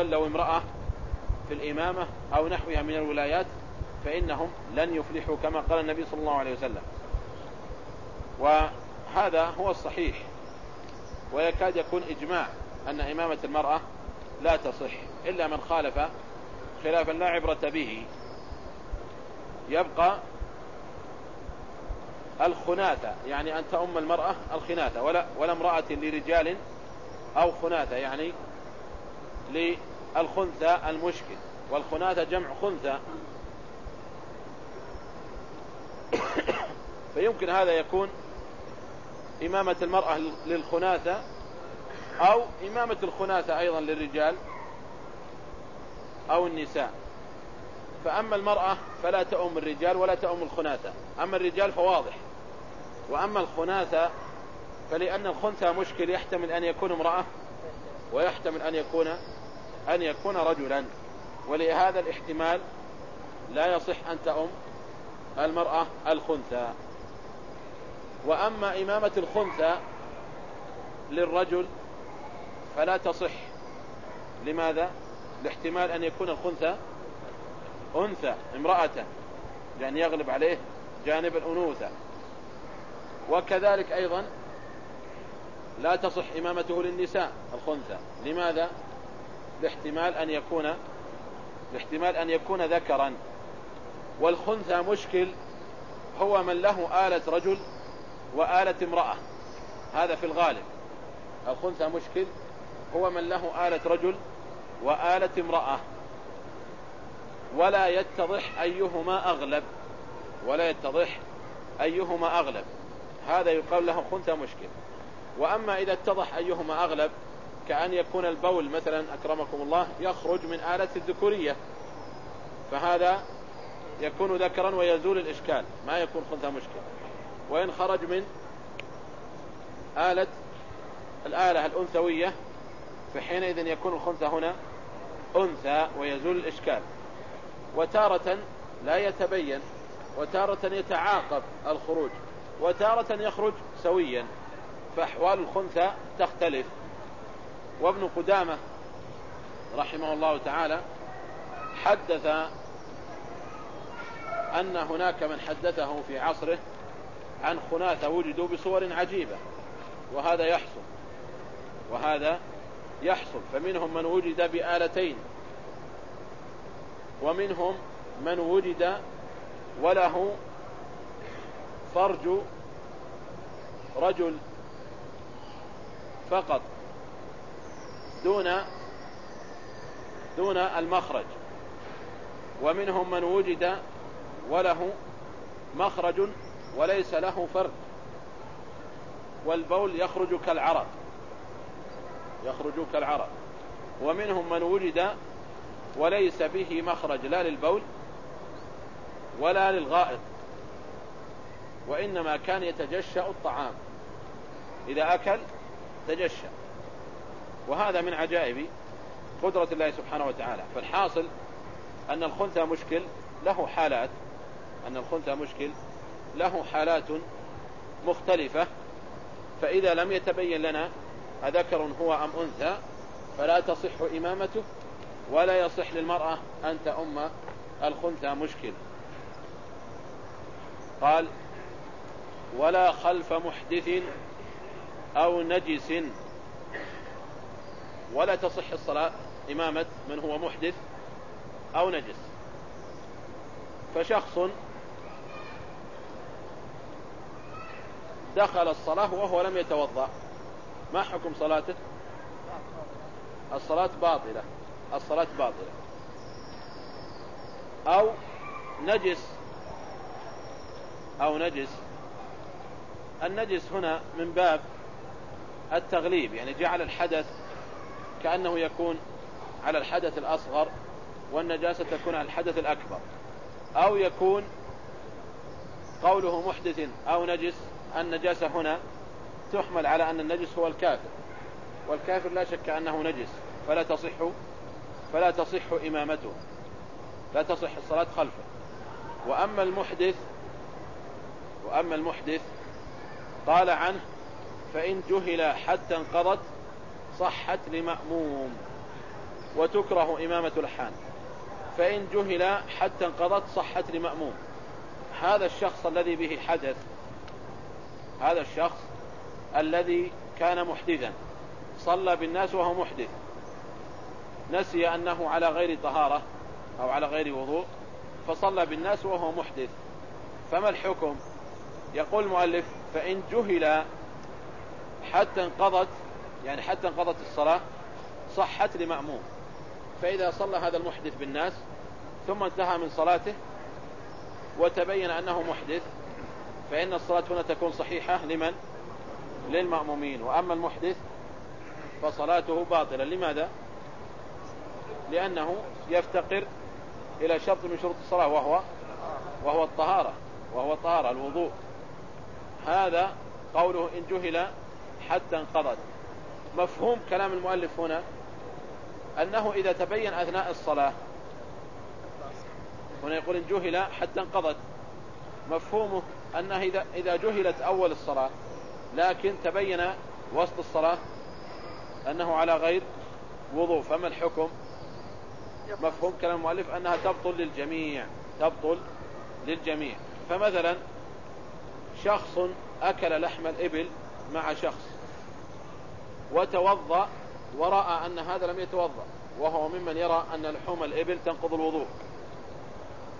من ولوا امرأة في الإمامة أو نحوها من الولايات فإنهم لن يفلحوا كما قال النبي صلى الله عليه وسلم. وهذا هو الصحيح. ويكاد يكون إجماع أن إمامة المرأة لا تصح إلا من خالف خلافا لا عبرة به. يبقى الخناثة يعني أن تأم المرأة الخناثة ولا, ولا امرأة لرجال أو خناثة يعني للخنثى المشكل والخناثة جمع خنثى. فيمكن هذا يكون إمامة المرأة للخناثة أو إمامة الخناثة أيضا للرجال أو النساء. فأما المرأة فلا تؤم الرجال ولا تؤم الخناثة. أما الرجال فواضح. وأما الخناثة فلأن الخنثى مشكل يحتمل أن يكون امرأة ويحتمل أن يكون أن يكون رجلا. ولهذا الاحتمال لا يصح أن تأم المرأة الخنثى. وأما إمامة الخنثى للرجل فلا تصح. لماذا؟ لاحتمال أن يكون الخنثى أنثى امرأة يعني يغلب عليه جانب الأنوثة. وكذلك أيضا لا تصح إمامته للنساء الخنثى. لماذا؟ لاحتمال أن يكون لاحتمال أن يكون ذكرا. والخنثى مشكل هو من له آلة رجل وآلة امرأة. هذا في الغالب. الخنثى مشكل هو من له آلة رجل وآلة امرأة. ولا يتضح أيهما أغلب. ولا يتضح أيهما أغلب. هذا يقال له خنثى مشكل. وأما إذا اتضح أيهما أغلب كأن يكون البول مثلا أكرمكم الله يخرج من آلة الذكورية. فهذا يكون ذكرا ويزول الإشكال ما يكون خنثى مشكل وإن خرج من آلة الآلة الأنثوية فحينئذ يكون الخنثى هنا أنثى ويزول الإشكال. وتارة لا يتبين وتارة يتعاقب الخروج وتارة يخرج سويا. فأحوال الخنثى تختلف. وابن قدامة رحمه الله تعالى حدث أن هناك من حدثه في عصره عن خناثة وجدوا بصور عجيبة وهذا يحصل وهذا يحصل فمنهم من وجد بآلتين ومنهم من وجد وله فرج رجل فقط. دون دون المخرج. ومنهم من وجد وله مخرج وليس له فرد. والبول يخرج كالعرق. يخرج كالعرق. ومنهم من وجد وليس به مخرج لا للبول ولا للغائط. وإنما كان يتجشأ الطعام. إذا أكل تجشأ. وهذا من عجائب قدرة الله سبحانه وتعالى. فالحاصل أن الخنثى مشكل له حالات. أن الخنثى مشكل له حالات مختلفة. فإذا لم يتبين لنا أذكر هو أم أنثى فلا تصح إمامته ولا يصح للمرأة أن تأم الخنثى مشكل. قال ولا خلف محدث أو نجس ولا تصح الصلاة إمامة من هو محدث أو نجس. فشخص دخل الصلاة وهو لم يتوضأ ما حكم صلاته؟ الصلاة باطلة الصلاة باطلة. أو نجس أو نجس. النجس هنا من باب التغليب يعني جعل الحدث كأنه يكون على الحدث الأصغر والنجاسة تكون على الحدث الأكبر. أو يكون قوله محدث أو نجس النجاسة هنا تحمل على أن النجس هو الكافر. والكافر لا شك أنه نجس فلا تصح فلا تصح إمامته لا تصح الصلاة خلفه. وأما المحدث وأما المحدث قال عنه فإن جهل حتى انقضت صحت لمأموم وتكره إمامة الحان فإن جهل حتى انقضت صحت لمأموم. هذا الشخص الذي به حدث هذا الشخص الذي كان محدثا صلى بالناس وهو محدث. نسي أنه على غير طهارة أو على غير وضوء فصلى بالناس وهو محدث. فما الحكم؟ يقول المؤلف فإن جهل حتى انقضت يعني حتى انقضت الصلاة صحت لمأموم. فإذا صلى هذا المحدث بالناس ثم انتهى من صلاته وتبين أنه محدث فإن الصلاة هنا تكون صحيحة لمن؟ للمأمومين. وأما المحدث فصلاته باطلة. لماذا؟ لأنه يفتقر إلى شرط من شروط الصلاة وهو وهو الطهارة وهو الطهارة الوضوء. هذا قوله إن جهل حتى انقضت. مفهوم كلام المؤلف هنا أنه إذا تبين أثناء الصلاة هنا يقول إن جهل حتى انقضت. مفهومه أنه إذا, إذا جهلت أول الصلاة لكن تبين وسط الصلاة أنه على غير وضوء فما الحكم؟ مفهوم كلام المؤلف أنها تبطل للجميع تبطل للجميع. فمثلا شخص أكل لحم الإبل مع شخص وتوضأ ورأى أن هذا لم يتوضأ وهو ممن يرى أن لحوم الإبل تنقض الوضوء.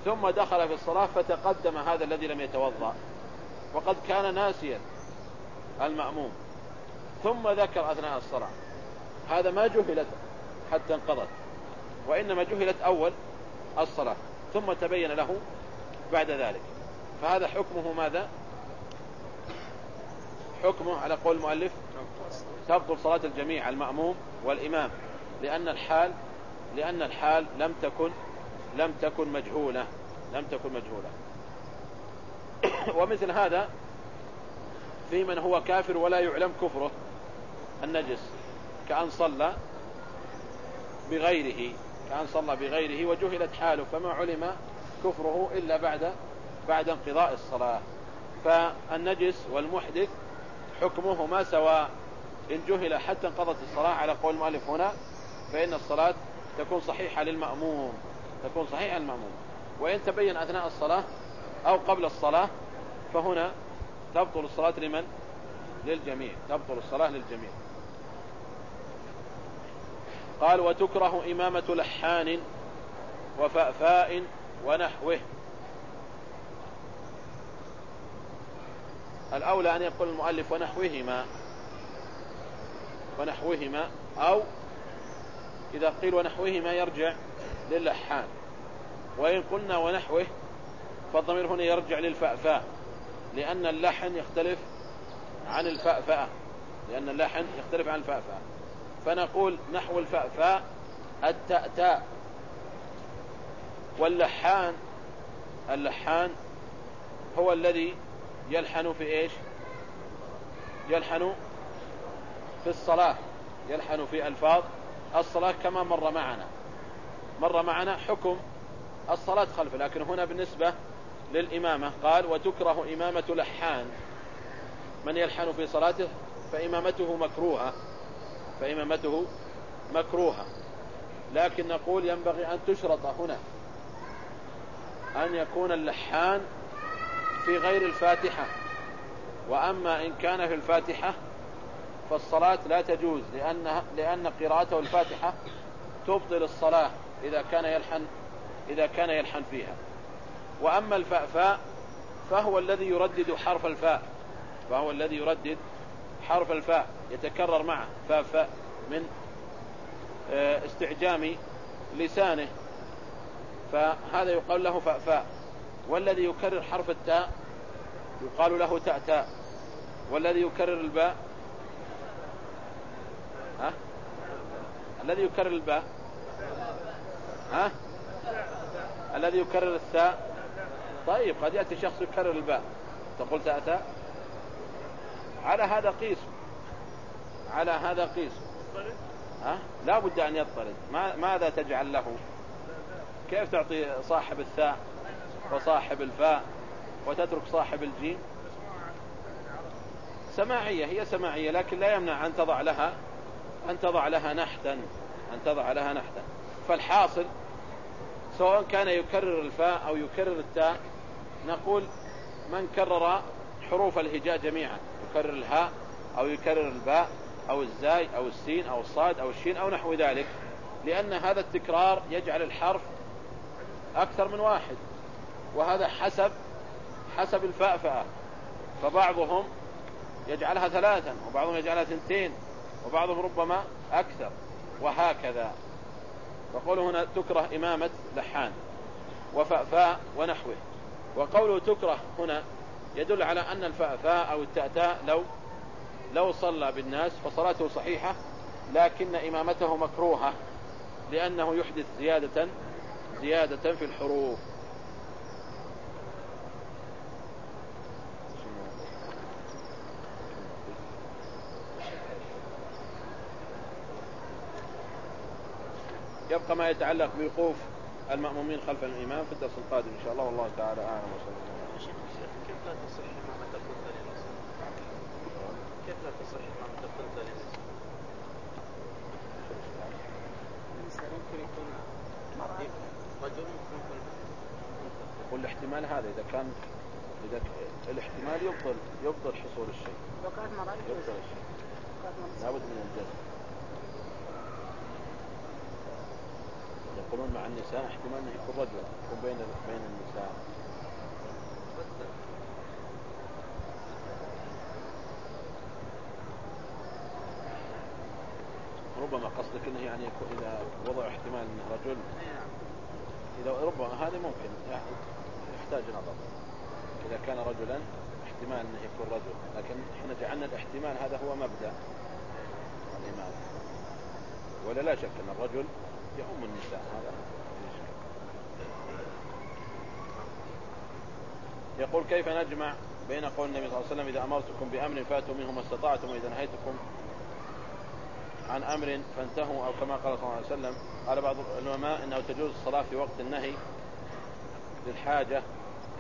ثم دخل في الصلاة فتقدم هذا الذي لم يتوضأ وقد كان ناسيا المأموم. ثم ذكر أثناء الصلاة هذا ما جهلت حتى انقضت وإنما جهلت أول الصلاة ثم تبين له بعد ذلك. فهذا حكمه ماذا؟ حكمه على قول المؤلف تبطل صلاة الجميع المأموم والإمام. لأن الحال لأن الحال لم تكن لم تكن مجهولة. لم تكن مجهولة. ومثل هذا في من هو كافر ولا يعلم كفره النجس. كأن صلى بغيره كأن صلى بغيره وجهلت حاله فما علم كفره إلا بعد بعد انقضاء الصلاة. فالنجس والمحدث حكمهما سواء إن جهل حتى انقضت الصلاة. على قول المؤلف هنا فإن الصلاة تكون صحيحة للمأموم تكون صحيحة للمأموم. وإن تبين أثناء الصلاة أو قبل الصلاة فهنا تبطل الصلاة لمن؟ للجميع. تبطل الصلاة للجميع. قال وتكره إمامة لحان وفأفاء ونحوه. الأولى أن يقول المؤلف ونحوهما ونحوهما أو إذا قيل ونحوهما يرجع للحان. وإن قلنا ونحوه فالضمير هنا يرجع للفأفاء لأن اللحن يختلف عن الفأفاء لأن اللحن يختلف عن الفأفاء. فنقول نحو الفأفاء التأتاء. واللحان اللحان هو الذي يلحن في إيش؟ يلحن في الصلاة. يلحن في ألفاظ الصلاة كما مر معنا. مر معنا حكم الصلاة خلفه لكن هنا بالنسبة للإمامة قال وتكره إمامة لحان. من يلحن في صلاته؟ فإمامته مكروهة. فإمامته مكروهة. لكن نقول ينبغي أن تشرط هنا أن يكون اللحان في غير الفاتحة. وأما إن كان في الفاتحة فالصلاة لا تجوز لأن, لأن قراءته الفاتحة تبطل الصلاة إذا كان يلحن إذا كان يلحن فيها. وأما الفاء فهو الذي يردد حرف الفاء فهو الذي يردد حرف الفاء يتكرر معه فاء فاء من آه، استعجام لسانه. فهذا يقال له فاء فاء والذي يكرر حرف التاء يقال له تاء تاء. والذي يكرر الباء ها؟ الذي يكرر الباء ها؟ الذي يكرر الثاء. طيب قد يأتي شخص يكرر الباء. تقول تاء تاء. على هذا قيس. على هذا قيس. ها؟ لا بد أن يضطرد ما ماذا تجعل له؟ كيف تعطي صاحب الثاء؟ وصاحب الفاء وتترك صاحب الجيم. سماعية هي سماعية لكن لا يمنع أن تضع لها أن تضع لها نحتا أن تضع لها نحتا. فالحاصل سواء كان يكرر الفاء أو يكرر التاء نقول من كرر حروف الهجاء جميعا يكرر الهاء أو يكرر الباء أو الزاي أو السين أو الصاد أو الشين أو نحو ذلك لأن هذا التكرار يجعل الحرف أكثر من واحد. وهذا حسب حسب الفأفأة. فبعضهم يجعلها ثلاثا وبعضهم يجعلها ثنتين وبعضهم ربما أكثر وهكذا. فقوله هنا تكره إمامة لحان وفأفاء ونحوه. وقوله تكره هنا يدل على أن الفأفاء أو التأتاء لو لو صلى بالناس فصلاته صحيحة لكن إمامته مكروهة لأنه يحدث زيادة زيادة في الحروف. يبقى ما يتعلق بوقوف المأمومين خلف الإمام في الدرس القادم إن شاء الله. والله تعالى أعلم. وصلى الله كيف لا تصح إمامة القدة كيف لا تصح إمامة القدة ممكن يكون رجل ممكن يكون والاحتمال هذا إذا كان إذا الاحتمال يبطل يبطل حصول الشيء. لو كانت مرأة يبطل الشيء. لابد من الجزم يقولون مع النساء احتمال أنه يكون رجل يكون بين بين النساء. ربما قصدك إنه يعني إذا وضع احتمال إنه رجل. إذا ربما هذا ممكن يحتاج نظر. إذا كان رجلا احتمال إنه يكون رجل. لكن إحنا جعلنا الاحتمال هذا هو مبدأ. الامام ولا لا شك إن الرجل يؤم النساء هذا. يقول كيف نجمع بين قول النبي صلى الله عليه وسلم إذا أمرتكم بأمر فأتوا منه ما استطعتم وإذا نهيتكم عن أمر فانتهوا أو كما قال صلى الله عليه وسلم. قال بعض العلماء أنه تجوز الصلاة في وقت النهي للحاجة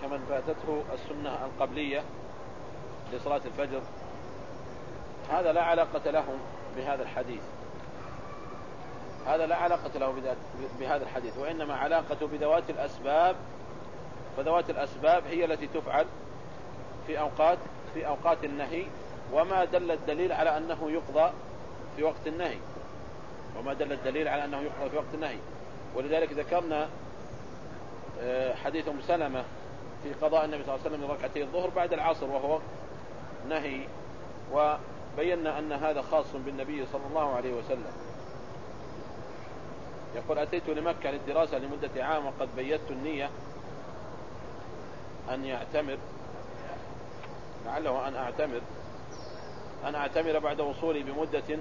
كمن فاتته السنة القبلية لصلاة الفجر. هذا لا علاقة لهم بهذا الحديث. هذا لا علاقة له بهذا الحديث وإنما علاقته بذوات الأسباب فذوات الأسباب هي التي تفعل في أوقات في أوقات النهي وما دل الدليل على أنه يقضى في وقت النهي. وما دل الدليل على أنه يقضى في وقت النهي. ولذلك ذكرنا آه، حديث أم سلمة في قضاء النبي صلى الله عليه وسلم ركعتي الظهر بعد العصر وهو نهي وبينا أن هذا خاص بالنبي صلى الله عليه وسلم. يقول أتيت لمكة للدراسة لمدة عام وقد بيت النية أن يعتمر لعله أن أعتمر أن أعتمر بعد وصولي بمدة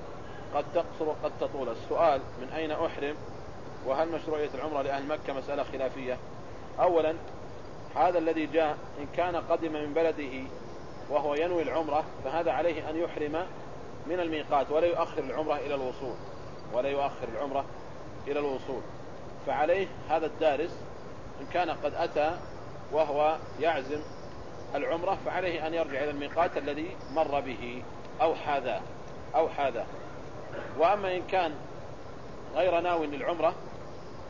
قد تقصر وقد تطول. السؤال من أين أحرم؟ وهل مشروعية العمرة لأهل مكة مسألة خلافية؟ أولا هذا الذي جاء إن كان قدم من بلده وهو ينوي العمرة فهذا عليه أن يحرم من الميقات ولا يؤخر العمرة إلى الوصول ولا يؤخر العمرة إلى الوصول. فعليه هذا الدارس إن كان قد أتى وهو يعزم العمرة فعليه أن يرجع إلى الميقات الذي مر به أو حاذاه أو حاذاه وأما إن كان غير ناو للعمرة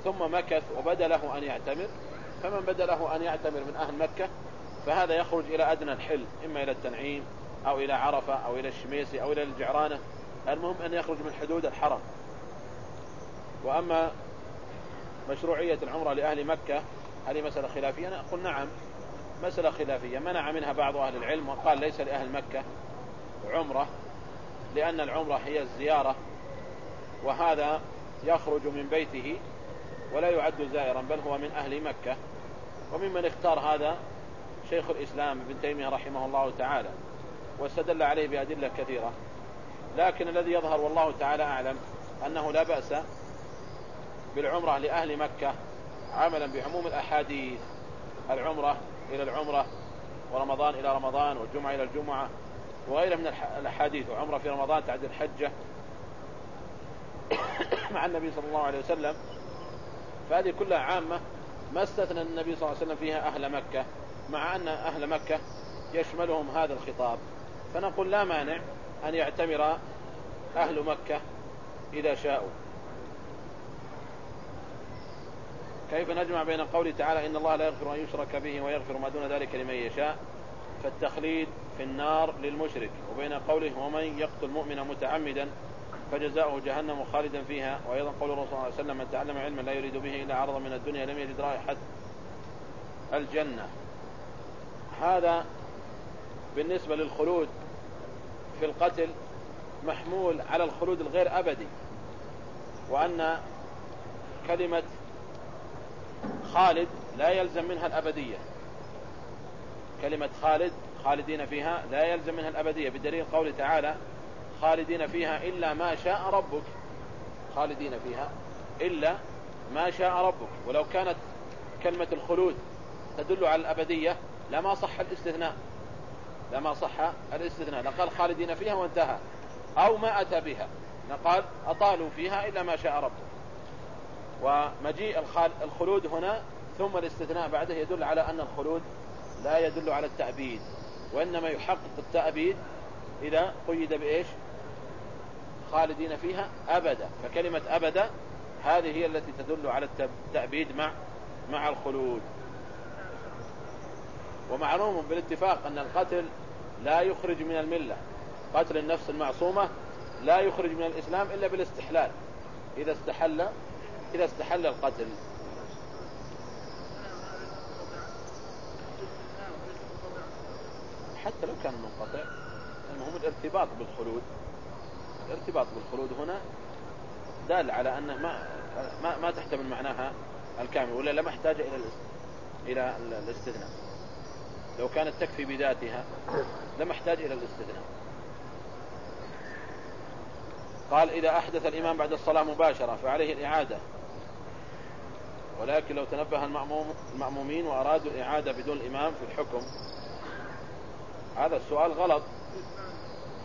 ثم مكث وبدأ له أن يعتمر فمن بدأ له أن يعتمر من أهل مكة فهذا يخرج إلى أدنى الحل إما إلى التنعيم أو إلى عرفة أو إلى الشميسي أو إلى الجعرانة. المهم أن يخرج من حدود الحرم. وأما مشروعية العمرة لأهل مكة هذه مسألة خلافية؟ أنا أقول نعم مسألة خلافية. منع منها بعض أهل العلم وقال ليس لأهل مكة عمرة لأن العمرة هي الزيارة وهذا يخرج من بيته ولا يعد زائرا بل هو من أهل مكة. وممن اختار هذا شيخ الإسلام ابن تيمية رحمه الله تعالى واستدل عليه بأدلة كثيرة. لكن الذي يظهر والله تعالى أعلم أنه لا بأس بالعمرة لأهل مكة عملا بعموم الأحاديث. العمرة إلى العمرة ورمضان إلى رمضان والجمعة إلى الجمعة وغيرها من الأحاديث. وعمرة في رمضان تعد الحجة. مع النبي صلى الله عليه وسلم. فهذه كلها عامة ما استثنى النبي صلى الله عليه وسلم فيها أهل مكة مع أن أهل مكة يشملهم هذا الخطاب. فنقول لا مانع أن يعتمر أهل مكة إذا شاءوا. كيف نجمع بين قوله تعالى إن الله لا يغفر أن يشرك به ويغفر ما دون ذلك لمن يشاء؟ فالتخليد في النار للمشرك. وبين قوله ومن يقتل مؤمنا متعمدا فجزاؤه جهنم خالدا فيها. وأيضا قول الرسول صلى الله عليه وسلم من تعلم علما لا يريد به إلا عرضا من الدنيا لم يجد رائحة الجنة. هذا بالنسبة للخلود في القتل محمول على الخلود الغير أبدي. وأن كلمة خالد لا يلزم منها الأبدية. كلمة خالد خالدين فيها لا يلزم منها الأبدية بدليل قول تعالى خالدين فيها إلا ما شاء ربك. خالدين فيها إلا ما شاء ربك. ولو كانت كلمة الخلود تدل على الأبدية لما صح الاستثناء. لما صح الاستثناء. لقال خالدين فيها وانتهى. أو ما أتى بها. نقال أطالوا فيها إلا ما شاء ربك. ومجيء الخلود هنا ثم الاستثناء بعده يدل على أن الخلود لا يدل على التأبيد وإنما يحقق التأبيد إذا قيد بإيش؟ خالدين فيها أبدا فكلمة أبدا هذه هي التي تدل على التأبيد مع مع الخلود. ومعلوم بالاتفاق أن القتل لا يخرج من الملة قتل النفس المعصومة لا يخرج من الإسلام إلا بالاستحلال إذا استحل إذا استحل القتل. حتى لو كان منقطع المهم الارتباط بالخلود. الارتباط بالخلود هنا دال على أنه ما ما, ما تحتمل معناها الكامل ولا لما احتاج إلى إلى الاستثناء. لو كانت تكفي بذاتها لما احتاج إلى الاستثناء. قال إذا أحدث الإمام بعد الصلاة مباشرة فعليه الإعادة. ولكن لو تنبه المأموم المأمومين وأرادوا الإعادة بدون الإمام في الحكم. هذا السؤال غلط.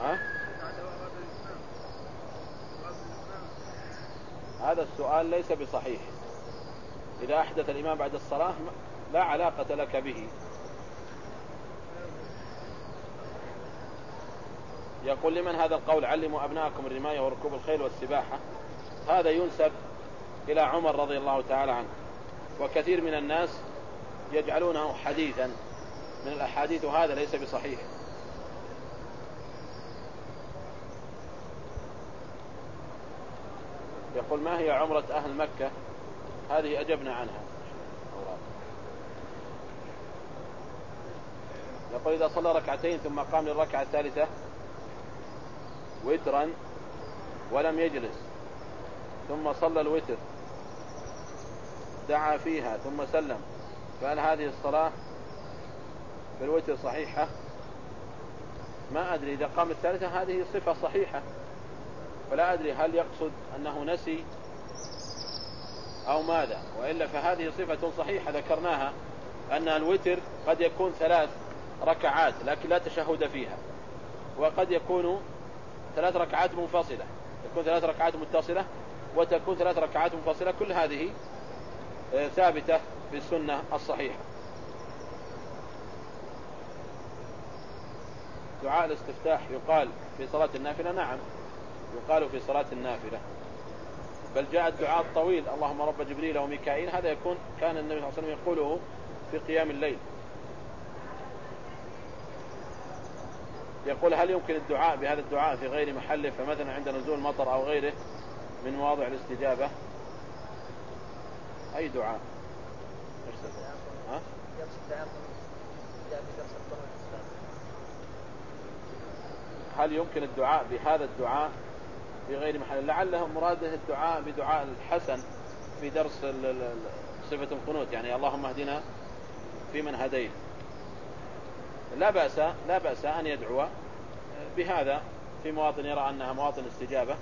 ها؟ هذا السؤال ليس بصحيح. إذا أحدث الإمام بعد الصلاة لا علاقة لك به. يقول لمن هذا القول؟ علموا أبناءكم الرماية وركوب الخيل والسباحة. هذا ينسب إلى عمر رضي الله تعالى عنه. وكثير من الناس يجعلونه حديثا. من الأحاديث وهذا ليس بصحيح. يقول ما هي عمرة أهل مكة؟ هذه أجبنا عنها. يقول إذا صلى ركعتين ثم قام للركعة الثالثة وترا ولم يجلس ثم صلى الوتر دعا فيها ثم سلم. فهل هذه الصلاة في الوتر صحيحة؟ ما أدري. إذا قام الثالثة هذه صفة صحيحة. فلا أدري هل يقصد أنه نسي أو ماذا. وإلا فهذه صفة صحيحة ذكرناها أن الوتر قد يكون ثلاث ركعات لكن لا تشهد فيها. وقد يكون ثلاث ركعات منفصلة. يكون ثلاث ركعات متصلة وتكون ثلاث ركعات منفصلة. كل هذه آه، ثابتة في السنة الصحيحة. دعاء الاستفتاح يقال في صلاة النافلة؟ نعم يقال في صلاة النافلة. بل جاء الدعاء الطويل. اللهم رب جبريل وميكائيل. هذا يكون كان النبي صلى الله عليه وسلم يقوله في قيام الليل. يقول هل يمكن الدعاء بهذا الدعاء في غير محله فمثلا عند نزول مطر أو غيره من مواضع الاستجابة؟ أي دعاء؟ ها؟ هل يمكن الدعاء بهذا الدعاء في غير محل؟ لعله مراده الدعاء بدعاء الحسن في درس صفة القنوت. يعني اللهم اهدنا في من هديت. لا بأس لا بأس أن يدعو بهذا في مواطن يرى أنها مواطن استجابة.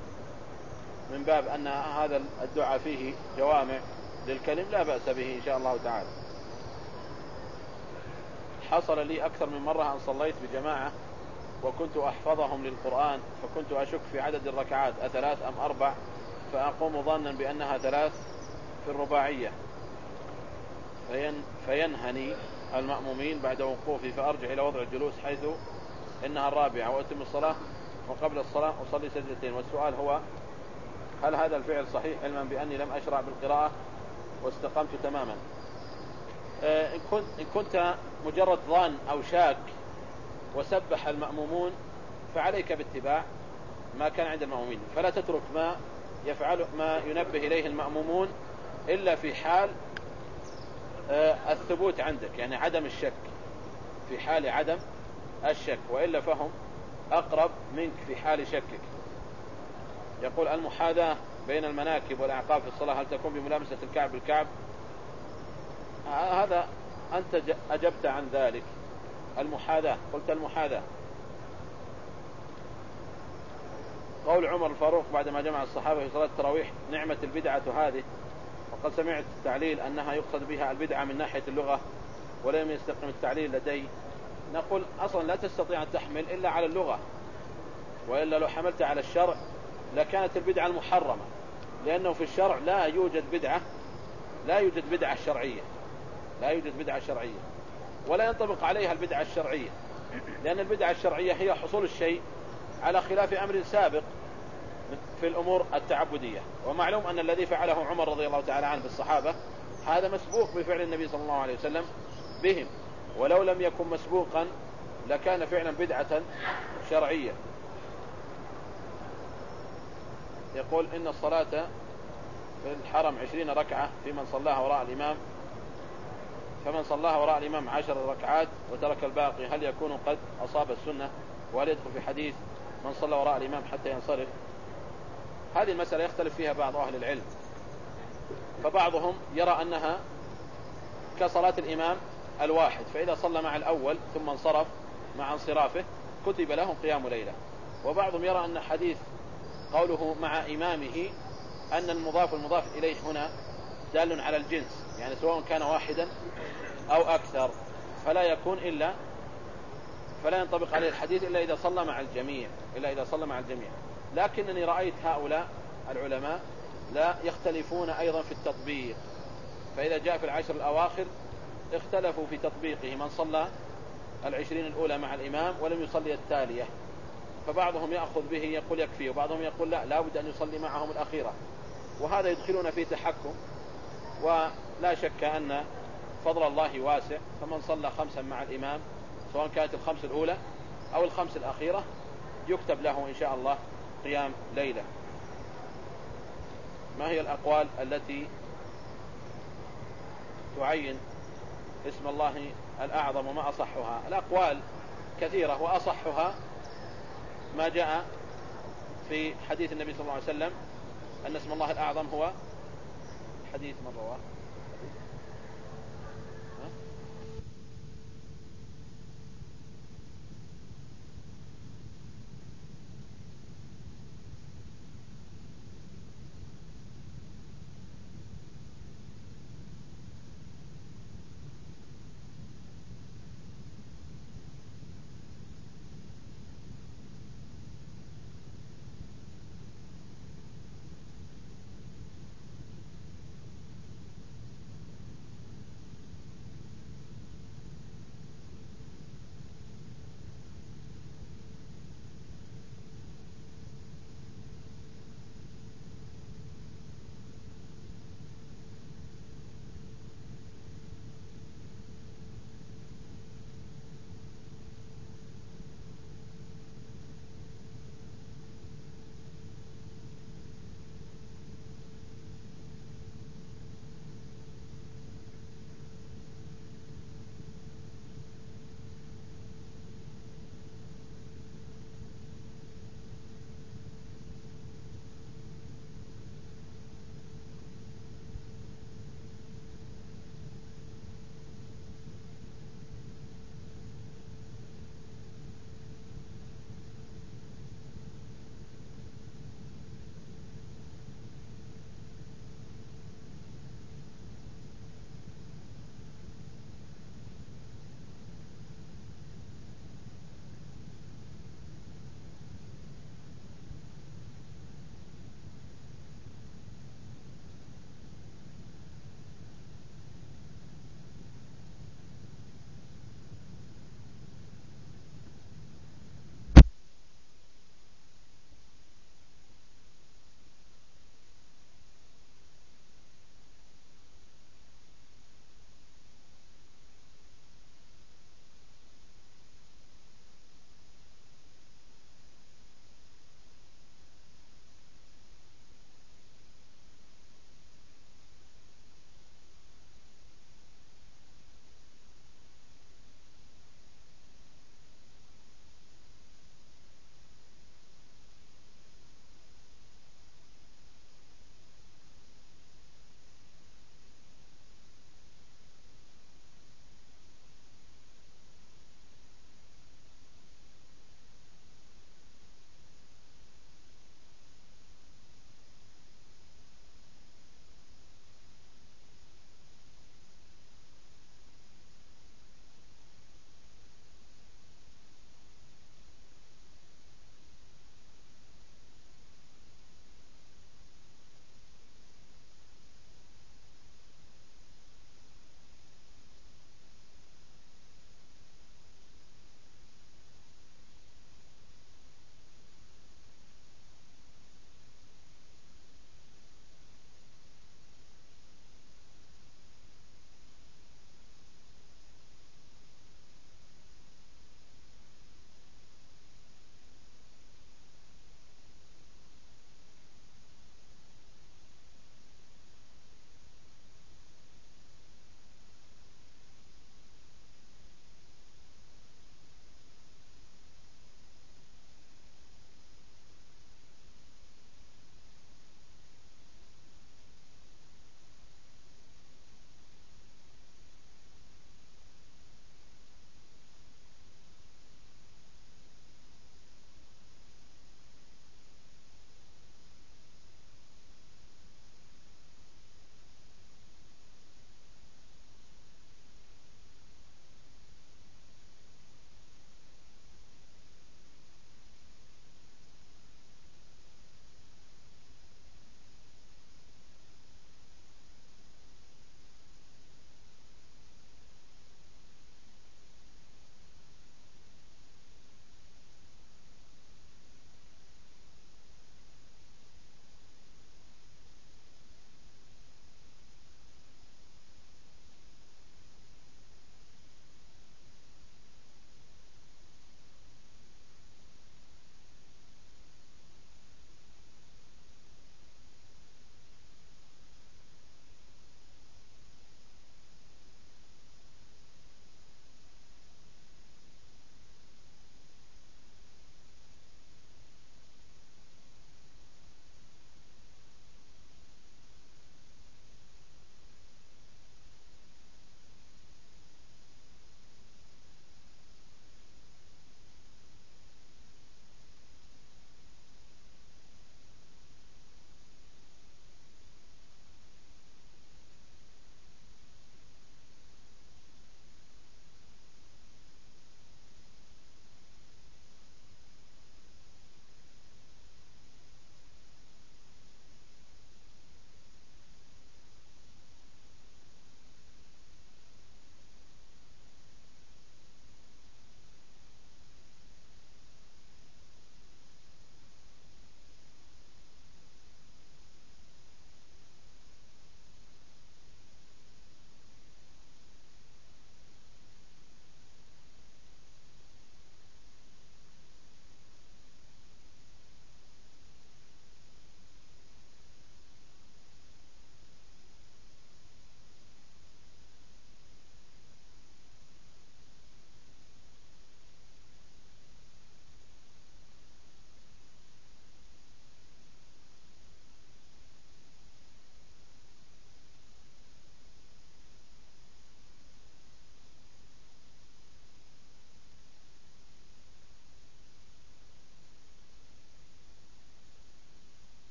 من باب أن هذا الدعاء فيه جوامع للكلم لا بأس به إن شاء الله تعالى. حصل لي أكثر من مرة أن صليت بجماعة وكنت أحفظهم للقرآن فكنت أشك في عدد الركعات أثلاث أم أربع؟ فأقوم ظنا بأنها ثلاث في الرباعية. فين فينهني المأمومين بعد وقوفي فأرجع إلى وضع الجلوس حيث إنها الرابعة وأتم الصلاة وقبل الصلاة أصلي سجدتين. والسؤال هو هل هذا الفعل صحيح علما بأني لم أشرع بالقراءة واستقمت تماما؟ آه، إن كنت, مجرد ظان أو شاك وسبح المأمومون فعليك باتباع ما كان عند المأمومين. فلا تترك ما يفعل ما ينبه إليه المأمومون إلا في حال الثبوت عندك يعني عدم الشك في حال عدم الشك وإلا فهم أقرب منك في حال شكك. يقول المحاذاة بين المناكب والأعقاب في الصلاة هل تكون بملامسة الكعب بالكعب؟ هذا أنت أجبت عن ذلك. المحاذاة قلت المحاذاة. قول عمر الفاروق بعدما جمع الصحابة في صلاة التراويح نعمة البدعة هذه. وقد سمعت التعليل أنها يقصد بها البدعة من ناحية اللغة ولم يستقم التعليل لدي. نقول أصلا لا تستطيع أن تحمل إلا على اللغة وإلا لو حملت على الشرع لكانت البدعة المحرمة لأنه في الشرع لا يوجد بدعة لا يوجد بدعة شرعية لا يوجد بدعة شرعية ولا ينطبق عليها البدعة الشرعية لأن البدعة الشرعية هي حصول الشيء على خلاف أمر سابق في الأمور التعبدية. ومعلوم أن الذي فعله عمر رضي الله تعالى عنه بالصحابة هذا مسبوق بفعل النبي صلى الله عليه وسلم بهم. ولو لم يكن مسبوقا لكان فعلا بدعة شرعية. يقول إن الصلاة في الحرم عشرين ركعة في من صلاها وراء الإمام فمن صلاها وراء الإمام عشر ركعات وترك الباقي هل يكون قد أصاب السنة؟ وهل يدخل في حديث من صلى وراء الإمام حتى ينصرف؟ هذه المسألة يختلف فيها بعض أهل العلم. فبعضهم يرى أنها كصلاة الإمام الواحد فإذا صلى مع الأول ثم انصرف مع انصرافه كتب له قيام ليلة. وبعضهم يرى أن حديث قوله مع إمامه أن المضاف المضاف إليه هنا دال على الجنس يعني سواء كان واحدا أو أكثر فلا يكون إلا فلا ينطبق عليه الحديث إلا إذا صلى مع الجميع إلا إذا صلى مع الجميع. لكنني رأيت هؤلاء العلماء لا يختلفون أيضا في التطبيق. فإذا جاء في العشر الأواخر اختلفوا في تطبيقه. من صلى العشرين الأولى مع الإمام ولم يصلي التالية. فبعضهم يأخذ به يقول يكفي وبعضهم يقول لا لابد أن يصلي معهم الأخيرة. وهذا يدخلون في تحكم ولا شك أن فضل الله واسع. فمن صلى خمسا مع الإمام سواء كانت الخمس الأولى أو الخمس الأخيرة يكتب له إن شاء الله قيام ليلة. ما هي الأقوال التي تعين اسم الله الأعظم وما أصحها؟ الأقوال كثيرة وأصحها ما جاء في حديث النبي صلى الله عليه وسلم أن اسم الله الأعظم هو حديث من رواه.